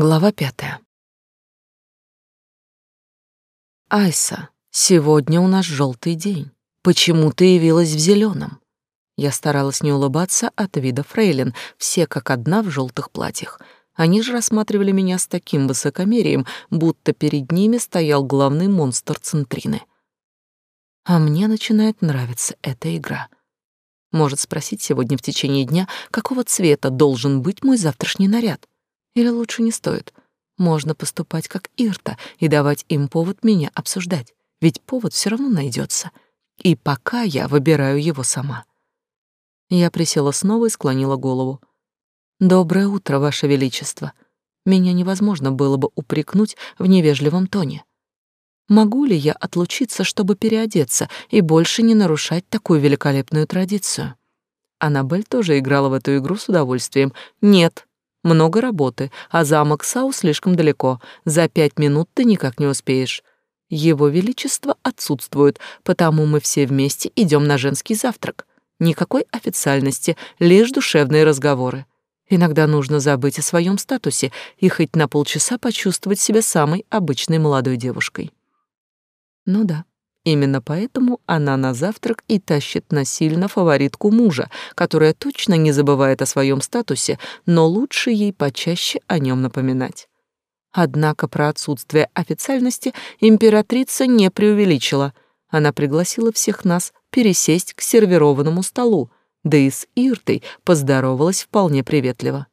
Глава пятая. Айса, сегодня у нас желтый день. Почему ты явилась в зеленом? Я старалась не улыбаться от вида фрейлин, все как одна в желтых платьях. Они же рассматривали меня с таким высокомерием, будто перед ними стоял главный монстр Центрины. А мне начинает нравиться эта игра. Может спросить сегодня в течение дня, какого цвета должен быть мой завтрашний наряд. Или лучше не стоит? Можно поступать как Ирта и давать им повод меня обсуждать, ведь повод все равно найдется. И пока я выбираю его сама. Я присела снова и склонила голову. «Доброе утро, Ваше Величество. Меня невозможно было бы упрекнуть в невежливом тоне. Могу ли я отлучиться, чтобы переодеться и больше не нарушать такую великолепную традицию?» Аннабель тоже играла в эту игру с удовольствием. «Нет, много работы, а замок Сау слишком далеко. За пять минут ты никак не успеешь. Его Величество отсутствует, потому мы все вместе идем на женский завтрак. Никакой официальности, лишь душевные разговоры. Иногда нужно забыть о своем статусе и хоть на полчаса почувствовать себя самой обычной молодой девушкой. Ну да, Именно поэтому она на завтрак и тащит насильно фаворитку мужа, которая точно не забывает о своем статусе, но лучше ей почаще о нем напоминать. Однако про отсутствие официальности императрица не преувеличила. Она пригласила всех нас пересесть к сервированному столу, да и с Иртой поздоровалась вполне приветливо.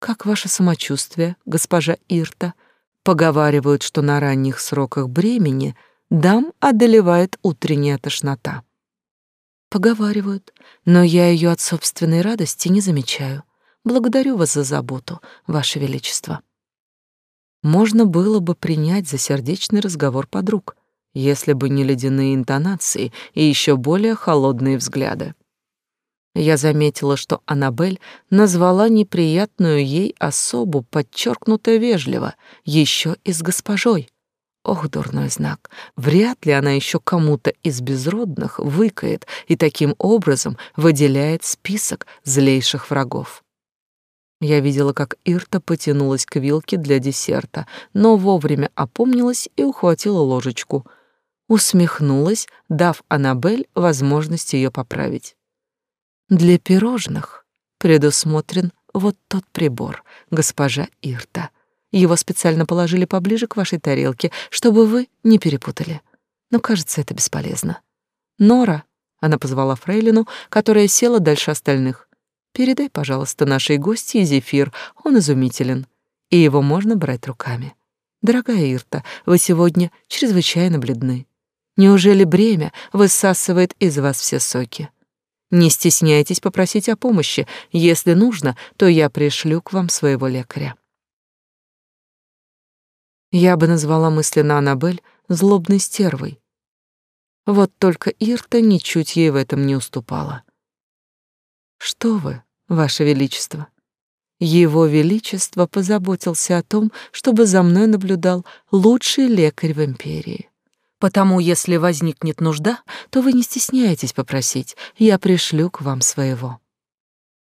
«Как ваше самочувствие, госпожа Ирта?» Поговаривают, что на ранних сроках бремени — дам одолевает утренняя тошнота. Поговаривают, но я ее от собственной радости не замечаю. Благодарю вас за заботу, ваше величество. Можно было бы принять за сердечный разговор подруг, если бы не ледяные интонации и еще более холодные взгляды. Я заметила, что Аннабель назвала неприятную ей особу подчеркнуто вежливо, еще и с госпожой. Ох, дурной знак. Вряд ли она еще кому-то из безродных выкает и таким образом выделяет список злейших врагов. Я видела, как Ирта потянулась к вилке для десерта, но вовремя опомнилась и ухватила ложечку. Усмехнулась, дав Аннабель возможность ее поправить. Для пирожных предусмотрен вот тот прибор, госпожа Ирта — его специально положили поближе к вашей тарелке, чтобы вы не перепутали. Но, кажется, это бесполезно. Нора, она позвала Фрейлину, которая села дальше остальных. Передай, пожалуйста, нашей гости зефир, он изумителен, и его можно брать руками. Дорогая Ирта, вы сегодня чрезвычайно бледны. Неужели бремя высасывает из вас все соки? Не стесняйтесь попросить о помощи. Если нужно, то я пришлю к вам своего лекаря. Я бы назвала мысленно Аннабель злобной стервой. Вот только Ирта ничуть ей в этом не уступала. Что вы, ваше величество? Его величество позаботился о том, чтобы за мной наблюдал лучший лекарь в империи. Потому, если возникнет нужда, то вы не стесняйтесь попросить, я пришлю к вам своего.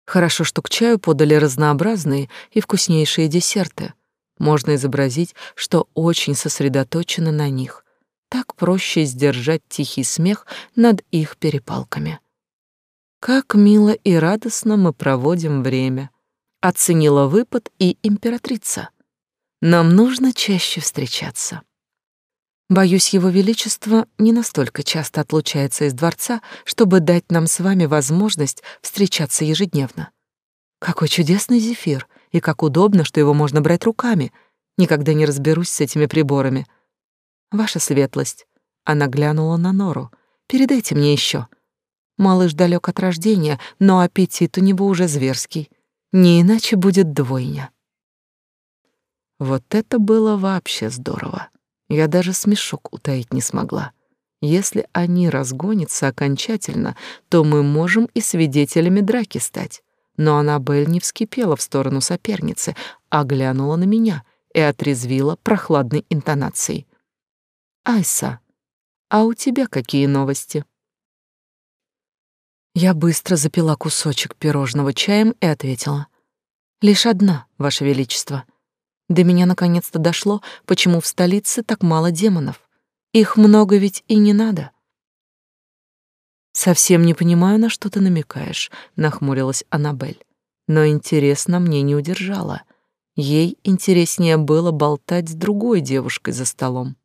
Хорошо, что к чаю подали разнообразные и вкуснейшие десерты, можно изобразить, что очень сосредоточено на них. Так проще сдержать тихий смех над их перепалками. Как мило и радостно мы проводим время, оценила выпад и императрица. Нам нужно чаще встречаться. Боюсь, его величество не настолько часто отлучается из дворца, чтобы дать нам с вами возможность встречаться ежедневно. Какой чудесный зефир, и как удобно, что его можно брать руками. Никогда не разберусь с этими приборами. Ваша светлость. Она глянула на Нору. Передайте мне еще. Малыш далек от рождения, но аппетит у него уже зверский. Не иначе будет двойня. Вот это было вообще здорово. Я даже смешок утаить не смогла. Если они разгонятся окончательно, то мы можем и свидетелями драки стать. Но Аннабель не вскипела в сторону соперницы, а глянула на меня и отрезвила прохладной интонацией. «Айса, а у тебя какие новости?» Я быстро запила кусочек пирожного чаем и ответила. «Лишь одна, Ваше Величество. До меня наконец-то дошло, почему в столице так мало демонов. Их много ведь и не надо. Совсем не понимаю, на что ты намекаешь, нахмурилась Анабель. Но интересно мне не удержала. Ей интереснее было болтать с другой девушкой за столом.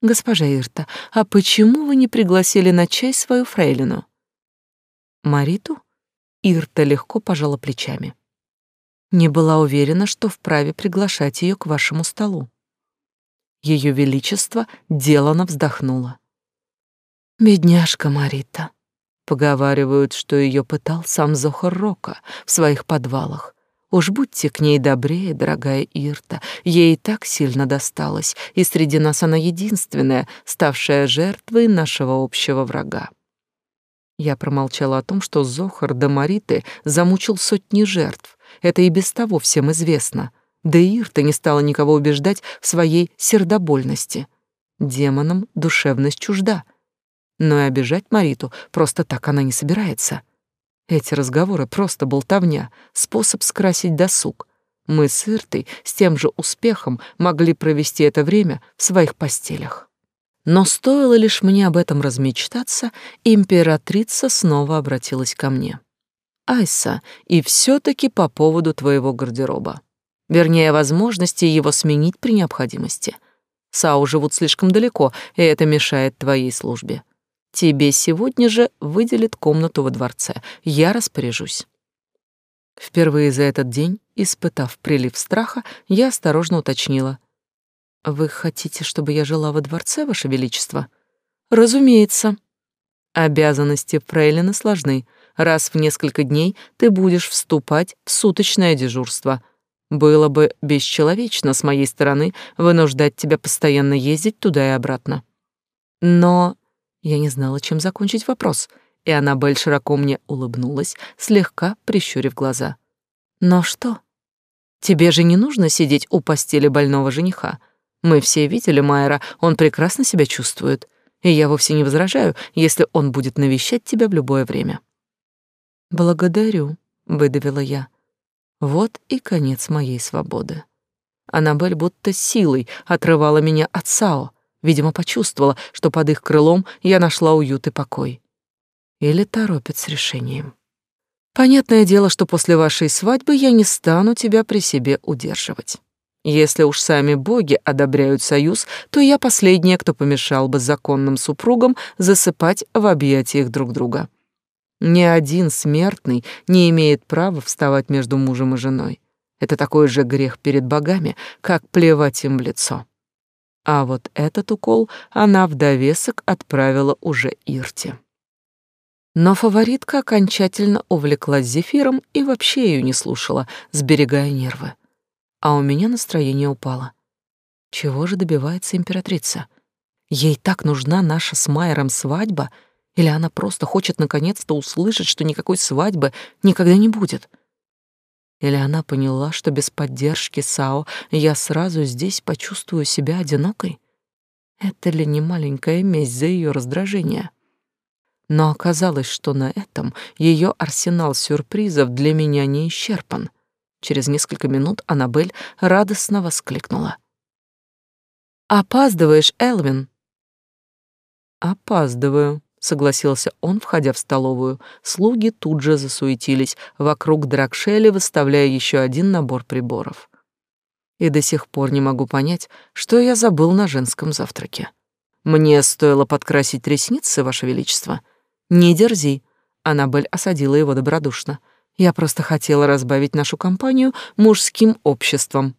Госпожа Ирта, а почему вы не пригласили на чай свою фрейлину? Мариту? Ирта легко пожала плечами. Не была уверена, что вправе приглашать ее к вашему столу. Ее величество делано вздохнуло. Бедняжка Марита. Поговаривают, что ее пытал сам Зохар Рока в своих подвалах. Уж будьте к ней добрее, дорогая Ирта. Ей так сильно досталось, и среди нас она единственная, ставшая жертвой нашего общего врага. Я промолчала о том, что Зохар до Мариты замучил сотни жертв. Это и без того всем известно. Да и Ирта не стала никого убеждать в своей сердобольности. Демонам душевность чужда. Но и обижать Мариту просто так она не собирается. Эти разговоры просто болтовня, способ скрасить досуг. Мы с Иртой с тем же успехом могли провести это время в своих постелях. Но стоило лишь мне об этом размечтаться, императрица снова обратилась ко мне. «Айса, и все таки по поводу твоего гардероба. Вернее, возможности его сменить при необходимости. Сау живут слишком далеко, и это мешает твоей службе. Тебе сегодня же выделят комнату во дворце. Я распоряжусь». Впервые за этот день, испытав прилив страха, я осторожно уточнила. «Вы хотите, чтобы я жила во дворце, Ваше Величество?» «Разумеется». Обязанности фрейлина сложны. Раз в несколько дней ты будешь вступать в суточное дежурство. Было бы бесчеловечно с моей стороны вынуждать тебя постоянно ездить туда и обратно. Но я не знала, чем закончить вопрос, и Аннабель широко мне улыбнулась, слегка прищурив глаза. «Но что? Тебе же не нужно сидеть у постели больного жениха. Мы все видели Майера, он прекрасно себя чувствует, и я вовсе не возражаю, если он будет навещать тебя в любое время». «Благодарю», — выдавила я. Вот и конец моей свободы. Аннабель будто силой отрывала меня от Сао, Видимо, почувствовала, что под их крылом я нашла уют и покой. Или торопит с решением. Понятное дело, что после вашей свадьбы я не стану тебя при себе удерживать. Если уж сами боги одобряют союз, то я последняя, кто помешал бы законным супругам засыпать в объятиях друг друга. Ни один смертный не имеет права вставать между мужем и женой. Это такой же грех перед богами, как плевать им в лицо. А вот этот укол она в довесок отправила уже Ирте. Но фаворитка окончательно увлеклась зефиром и вообще ее не слушала, сберегая нервы. А у меня настроение упало. Чего же добивается императрица? Ей так нужна наша с Майером свадьба, или она просто хочет наконец-то услышать, что никакой свадьбы никогда не будет? — или она поняла, что без поддержки Сао я сразу здесь почувствую себя одинокой? Это ли не маленькая месть за ее раздражение? Но оказалось, что на этом ее арсенал сюрпризов для меня не исчерпан. Через несколько минут Аннабель радостно воскликнула. «Опаздываешь, Элвин!» «Опаздываю», согласился он, входя в столовую. Слуги тут же засуетились вокруг Дракшели, выставляя еще один набор приборов. И до сих пор не могу понять, что я забыл на женском завтраке. Мне стоило подкрасить ресницы, ваше величество. Не дерзи, Анабель осадила его добродушно. Я просто хотела разбавить нашу компанию мужским обществом.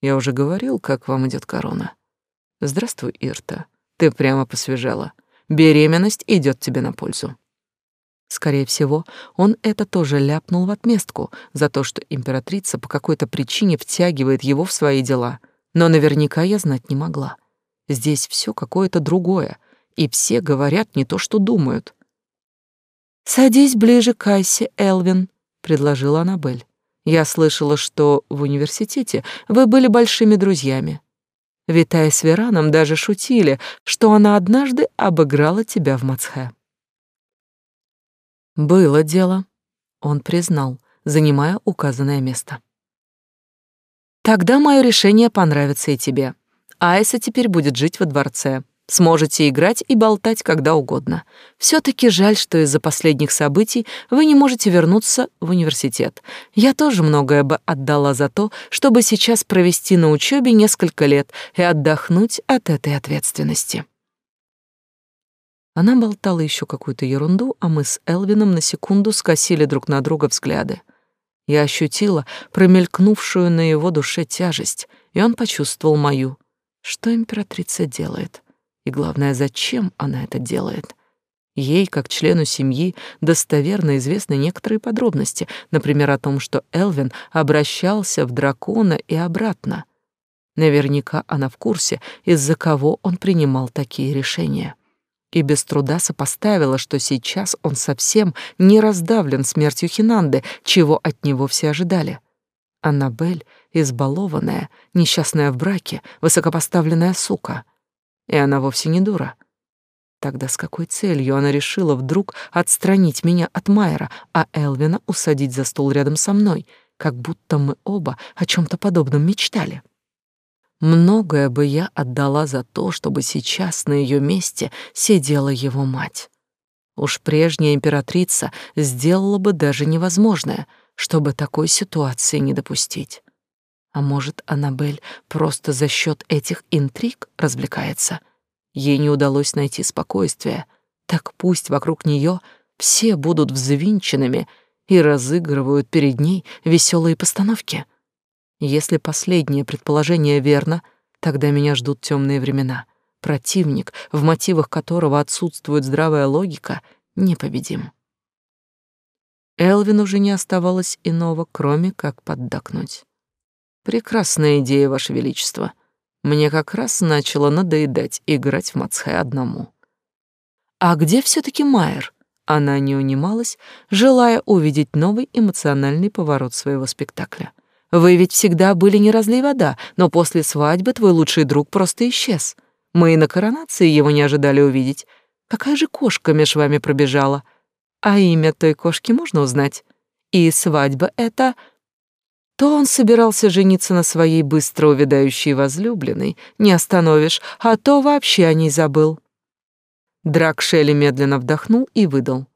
Я уже говорил, как вам идет корона. Здравствуй, Ирта. Ты прямо посвежела. Беременность идет тебе на пользу. Скорее всего, он это тоже ляпнул в отместку за то, что императрица по какой-то причине втягивает его в свои дела. Но наверняка я знать не могла. Здесь все какое-то другое, и все говорят не то, что думают. «Садись ближе к Айсе, Элвин», — предложила Аннабель. «Я слышала, что в университете вы были большими друзьями. Витая с Вераном даже шутили, что она однажды обыграла тебя в Мацхе. Было дело, он признал, занимая указанное место. Тогда мое решение понравится и тебе. Айса теперь будет жить во дворце. Сможете играть и болтать когда угодно. все таки жаль, что из-за последних событий вы не можете вернуться в университет. Я тоже многое бы отдала за то, чтобы сейчас провести на учебе несколько лет и отдохнуть от этой ответственности. Она болтала еще какую-то ерунду, а мы с Элвином на секунду скосили друг на друга взгляды. Я ощутила промелькнувшую на его душе тяжесть, и он почувствовал мою. Что императрица делает? И главное, зачем она это делает? Ей, как члену семьи, достоверно известны некоторые подробности, например, о том, что Элвин обращался в дракона и обратно. Наверняка она в курсе, из-за кого он принимал такие решения и без труда сопоставила, что сейчас он совсем не раздавлен смертью Хинанды, чего от него все ожидали. Аннабель — избалованная, несчастная в браке, высокопоставленная сука. И она вовсе не дура. Тогда с какой целью она решила вдруг отстранить меня от Майера, а Элвина усадить за стол рядом со мной, как будто мы оба о чем то подобном мечтали? Многое бы я отдала за то, чтобы сейчас на ее месте сидела его мать. Уж прежняя императрица сделала бы даже невозможное, чтобы такой ситуации не допустить. А может, Аннабель просто за счет этих интриг развлекается? Ей не удалось найти спокойствие. Так пусть вокруг нее все будут взвинченными и разыгрывают перед ней веселые постановки — если последнее предположение верно, тогда меня ждут темные времена. Противник, в мотивах которого отсутствует здравая логика, непобедим. Элвин уже не оставалось иного, кроме как поддакнуть. «Прекрасная идея, Ваше Величество. Мне как раз начало надоедать играть в Мацхэ одному». «А где все таки Майер?» Она не унималась, желая увидеть новый эмоциональный поворот своего спектакля. Вы ведь всегда были не разлей вода, но после свадьбы твой лучший друг просто исчез. Мы и на коронации его не ожидали увидеть. Какая же кошка меж вами пробежала? А имя той кошки можно узнать? И свадьба это... То он собирался жениться на своей быстро увядающей возлюбленной, не остановишь, а то вообще о ней забыл. Драк Шелли медленно вдохнул и выдал.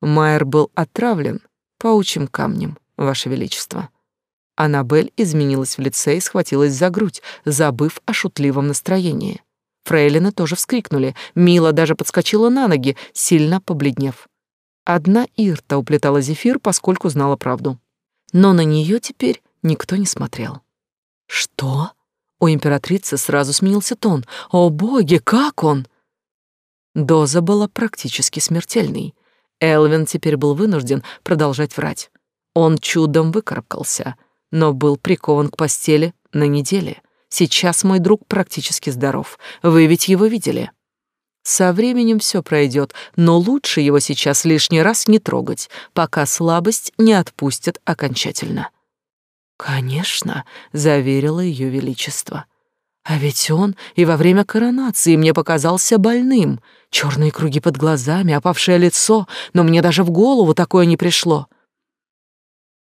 Майер был отравлен паучьим камнем, Ваше Величество. Аннабель изменилась в лице и схватилась за грудь, забыв о шутливом настроении. Фрейлины тоже вскрикнули. Мила даже подскочила на ноги, сильно побледнев. Одна Ирта уплетала зефир, поскольку знала правду. Но на нее теперь никто не смотрел. «Что?» У императрицы сразу сменился тон. «О боги, как он?» Доза была практически смертельной. Элвин теперь был вынужден продолжать врать. Он чудом выкарабкался — но был прикован к постели на неделе. Сейчас мой друг практически здоров. Вы ведь его видели. Со временем все пройдет, но лучше его сейчас лишний раз не трогать, пока слабость не отпустит окончательно. Конечно, заверила ее величество. А ведь он и во время коронации мне показался больным. Черные круги под глазами, опавшее лицо, но мне даже в голову такое не пришло.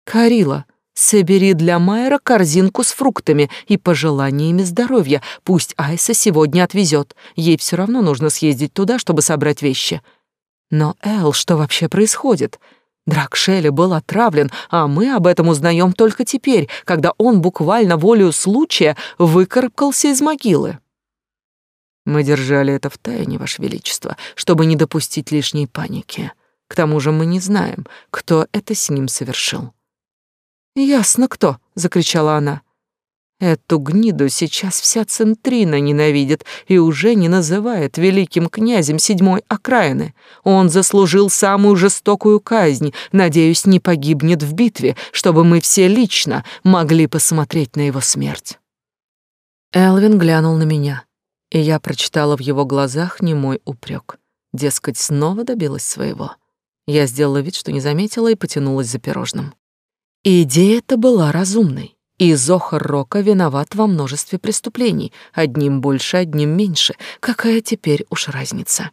Карила, Собери для Майера корзинку с фруктами и пожеланиями здоровья. Пусть Айса сегодня отвезет. Ей все равно нужно съездить туда, чтобы собрать вещи. Но, Эл, что вообще происходит? Дракшелли был отравлен, а мы об этом узнаем только теперь, когда он буквально волею случая выкарабкался из могилы. Мы держали это в тайне, Ваше Величество, чтобы не допустить лишней паники. К тому же мы не знаем, кто это с ним совершил. «Ясно кто!» — закричала она. Эту гниду сейчас вся Центрина ненавидит и уже не называет великим князем седьмой окраины. Он заслужил самую жестокую казнь, надеюсь, не погибнет в битве, чтобы мы все лично могли посмотреть на его смерть. Элвин глянул на меня, и я прочитала в его глазах немой упрек. Дескать, снова добилась своего. Я сделала вид, что не заметила, и потянулась за пирожным. Идея эта была разумной. И Зохар Рока виноват во множестве преступлений, одним больше, одним меньше. Какая теперь уж разница?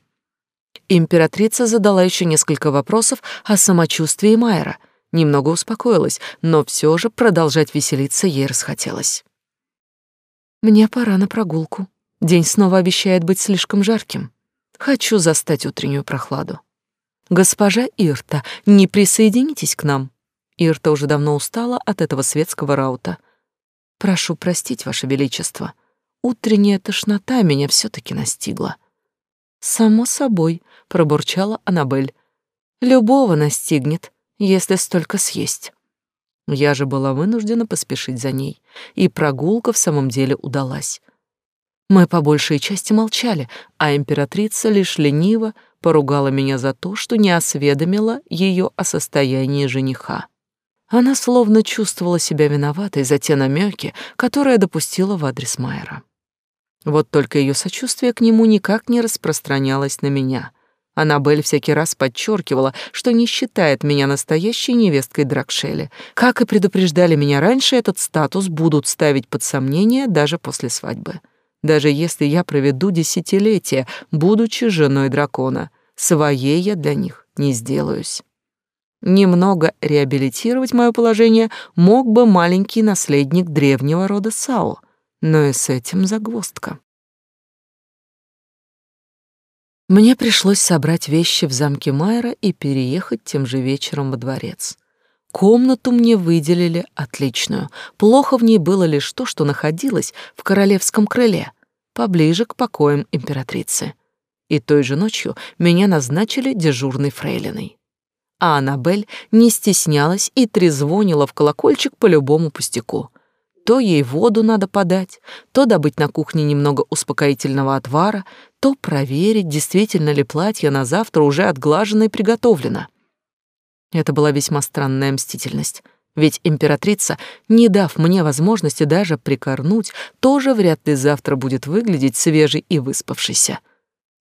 Императрица задала еще несколько вопросов о самочувствии Майера. Немного успокоилась, но все же продолжать веселиться ей расхотелось. Мне пора на прогулку. День снова обещает быть слишком жарким. Хочу застать утреннюю прохладу. Госпожа Ирта, не присоединитесь к нам. Ирта уже давно устала от этого светского раута. Прошу простить, ваше величество. Утренняя тошнота меня все таки настигла. Само собой, пробурчала Анабель. Любого настигнет, если столько съесть. Я же была вынуждена поспешить за ней, и прогулка в самом деле удалась. Мы по большей части молчали, а императрица лишь лениво поругала меня за то, что не осведомила ее о состоянии жениха. Она словно чувствовала себя виноватой за те намеки, которые допустила в адрес Майера. Вот только ее сочувствие к нему никак не распространялось на меня. Аннабель всякий раз подчеркивала, что не считает меня настоящей невесткой Дракшели. Как и предупреждали меня раньше, этот статус будут ставить под сомнение даже после свадьбы. Даже если я проведу десятилетия, будучи женой дракона, своей я для них не сделаюсь. Немного реабилитировать мое положение мог бы маленький наследник древнего рода Сао, но и с этим загвоздка. Мне пришлось собрать вещи в замке Майера и переехать тем же вечером во дворец. Комнату мне выделили отличную. Плохо в ней было лишь то, что находилась в королевском крыле, поближе к покоям императрицы. И той же ночью меня назначили дежурной фрейлиной. А Аннабель не стеснялась и трезвонила в колокольчик по любому пустяку. То ей воду надо подать, то добыть на кухне немного успокоительного отвара, то проверить, действительно ли платье на завтра уже отглажено и приготовлено. Это была весьма странная мстительность. Ведь императрица, не дав мне возможности даже прикорнуть, тоже вряд ли завтра будет выглядеть свежей и выспавшейся.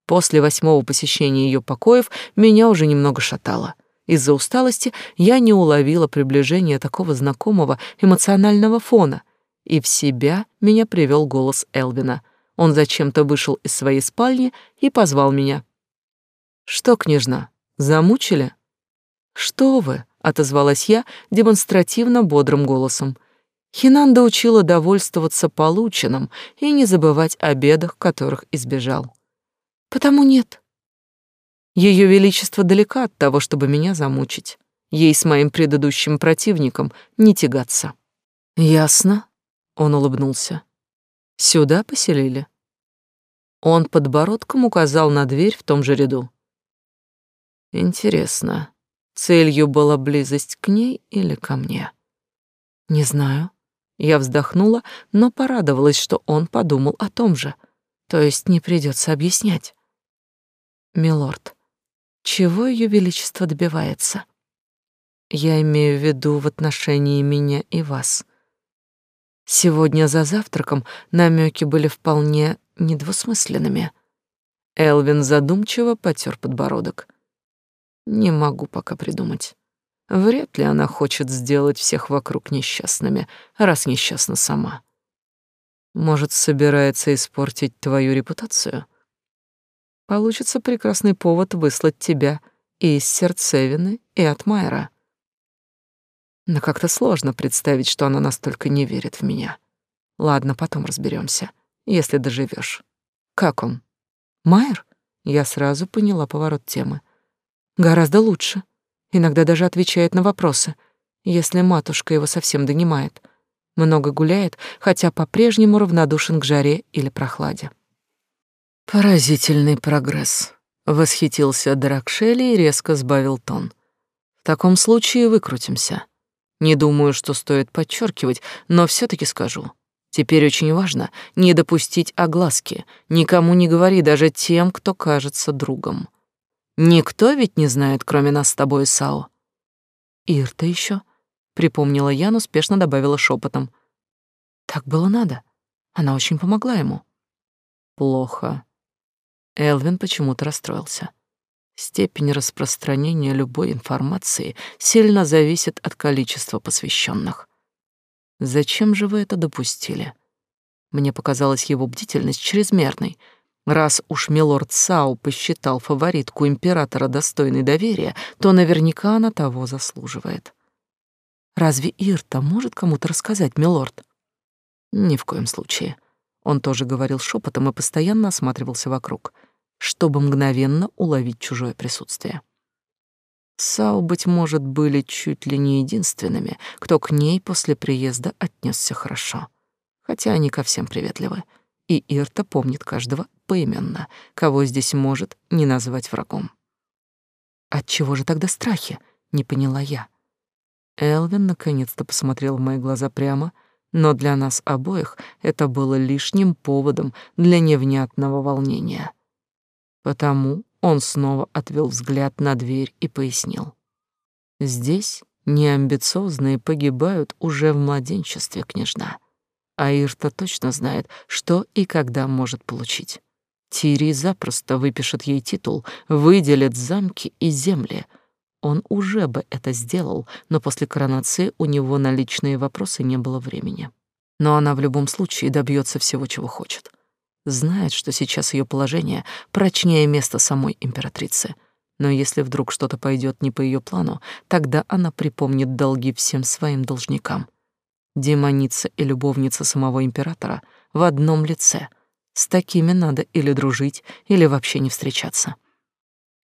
После восьмого посещения ее покоев меня уже немного шатало. Из-за усталости я не уловила приближения такого знакомого эмоционального фона — и в себя меня привел голос Элвина. Он зачем-то вышел из своей спальни и позвал меня. «Что, княжна, замучили?» «Что вы?» — отозвалась я демонстративно бодрым голосом. Хинанда учила довольствоваться полученным и не забывать о бедах, которых избежал. «Потому нет. Ее Величество далека от того, чтобы меня замучить. Ей с моим предыдущим противником не тягаться». «Ясно», он улыбнулся. Сюда поселили. Он подбородком указал на дверь в том же ряду. Интересно, целью была близость к ней или ко мне? Не знаю. Я вздохнула, но порадовалась, что он подумал о том же. То есть не придется объяснять. Милорд, чего ее величество добивается? Я имею в виду в отношении меня и вас. Сегодня за завтраком намеки были вполне недвусмысленными. Элвин задумчиво потер подбородок. Не могу пока придумать. Вряд ли она хочет сделать всех вокруг несчастными, раз несчастна сама. Может, собирается испортить твою репутацию? Получится прекрасный повод выслать тебя и из Сердцевины, и от Майера. Но как-то сложно представить, что она настолько не верит в меня. Ладно, потом разберемся, если доживешь. Как он? Майер? Я сразу поняла поворот темы. Гораздо лучше. Иногда даже отвечает на вопросы, если матушка его совсем донимает. Много гуляет, хотя по-прежнему равнодушен к жаре или прохладе. Поразительный прогресс. Восхитился Дракшели и резко сбавил тон. В таком случае выкрутимся. Не думаю, что стоит подчеркивать, но все таки скажу. Теперь очень важно не допустить огласки. Никому не говори, даже тем, кто кажется другом. Никто ведь не знает, кроме нас с тобой, Сао. Ирта еще, припомнила я, но спешно добавила шепотом. Так было надо. Она очень помогла ему. Плохо. Элвин почему-то расстроился. Степень распространения любой информации сильно зависит от количества посвященных. Зачем же вы это допустили? Мне показалась его бдительность чрезмерной. Раз уж милорд Сау посчитал фаворитку императора достойной доверия, то наверняка она того заслуживает. Разве Ирта может кому-то рассказать, милорд? Ни в коем случае. Он тоже говорил шепотом и постоянно осматривался вокруг, чтобы мгновенно уловить чужое присутствие. Сау, быть может, были чуть ли не единственными, кто к ней после приезда отнесся хорошо. Хотя они ко всем приветливы. И Ирта помнит каждого поименно, кого здесь может не назвать врагом. От чего же тогда страхи? Не поняла я. Элвин наконец-то посмотрел в мои глаза прямо, но для нас обоих это было лишним поводом для невнятного волнения. Потому он снова отвел взгляд на дверь и пояснил. Здесь неамбициозные погибают уже в младенчестве, княжна. А Ирта точно знает, что и когда может получить. Тири запросто выпишет ей титул, выделит замки и земли — он уже бы это сделал, но после коронации у него на личные вопросы не было времени. Но она в любом случае добьется всего, чего хочет. Знает, что сейчас ее положение прочнее места самой императрицы. Но если вдруг что-то пойдет не по ее плану, тогда она припомнит долги всем своим должникам. Демоница и любовница самого императора в одном лице. С такими надо или дружить, или вообще не встречаться.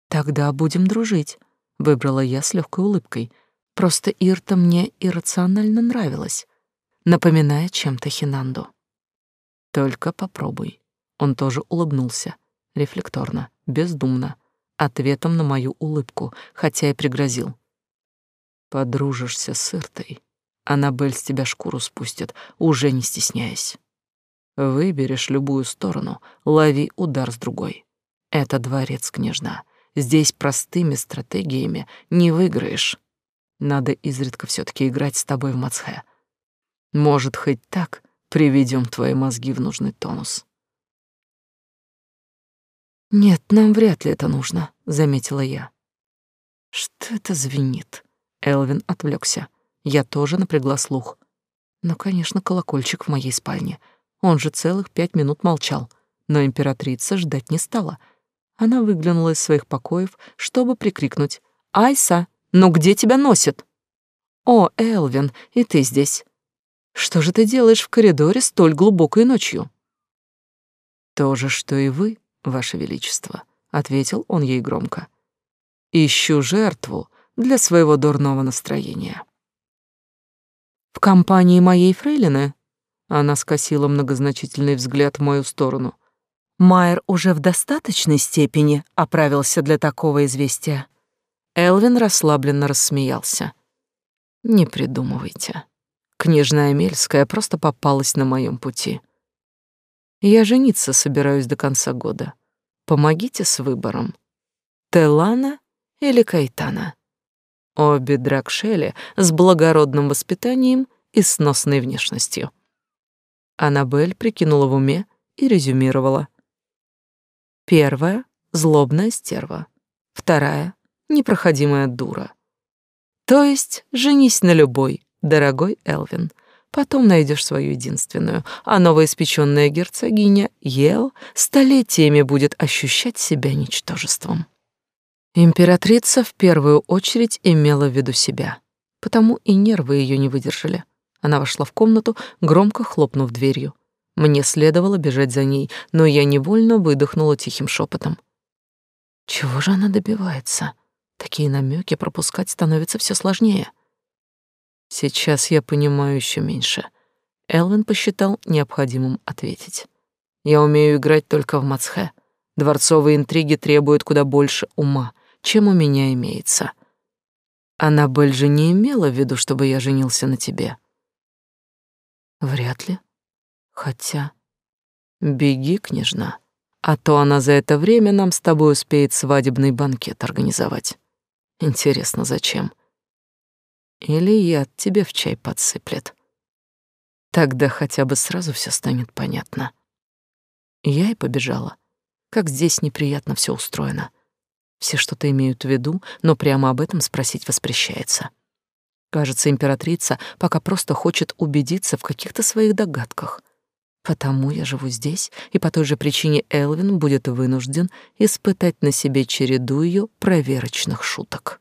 Тогда будем дружить, выбрала я с легкой улыбкой. Просто Ирта мне иррационально нравилась, напоминая чем-то Хинанду. Только попробуй. Он тоже улыбнулся, рефлекторно, бездумно, ответом на мою улыбку, хотя и пригрозил. Подружишься с Иртой, Аннабель с тебя шкуру спустит, уже не стесняясь. Выберешь любую сторону, лови удар с другой. Это дворец, княжна. Здесь простыми стратегиями не выиграешь. Надо изредка все таки играть с тобой в мацхе. Может, хоть так приведем твои мозги в нужный тонус. Нет, нам вряд ли это нужно, заметила я. Что это звенит? Элвин отвлекся. Я тоже напрягла слух. Ну, конечно, колокольчик в моей спальне. Он же целых пять минут молчал, но императрица ждать не стала — она выглянула из своих покоев, чтобы прикрикнуть. «Айса, ну где тебя носит?» «О, Элвин, и ты здесь. Что же ты делаешь в коридоре столь глубокой ночью?» «То же, что и вы, ваше величество», — ответил он ей громко. «Ищу жертву для своего дурного настроения». «В компании моей фрейлины?» Она скосила многозначительный взгляд в мою сторону. Майер уже в достаточной степени оправился для такого известия. Элвин расслабленно рассмеялся. «Не придумывайте. Княжна Эмельская просто попалась на моем пути. Я жениться собираюсь до конца года. Помогите с выбором. Телана или Кайтана? Обе Дракшели с благородным воспитанием и сносной внешностью». Аннабель прикинула в уме и резюмировала — Первая — злобная стерва. Вторая — непроходимая дура. То есть женись на любой, дорогой Элвин. Потом найдешь свою единственную, а новоиспеченная герцогиня Ел столетиями будет ощущать себя ничтожеством. Императрица в первую очередь имела в виду себя, потому и нервы ее не выдержали. Она вошла в комнату, громко хлопнув дверью. Мне следовало бежать за ней, но я невольно выдохнула тихим шепотом. Чего же она добивается? Такие намеки пропускать становится все сложнее. Сейчас я понимаю еще меньше. Элвин посчитал необходимым ответить. Я умею играть только в мацхе. Дворцовые интриги требуют куда больше ума, чем у меня имеется. Аннабель же не имела в виду, чтобы я женился на тебе. Вряд ли. Хотя... Беги, княжна, а то она за это время нам с тобой успеет свадебный банкет организовать. Интересно, зачем? Или яд тебе в чай подсыплет. Тогда хотя бы сразу все станет понятно. Я и побежала. Как здесь неприятно все устроено. Все что-то имеют в виду, но прямо об этом спросить воспрещается. Кажется, императрица пока просто хочет убедиться в каких-то своих догадках — Потому я живу здесь, и по той же причине Элвин будет вынужден испытать на себе череду ее проверочных шуток.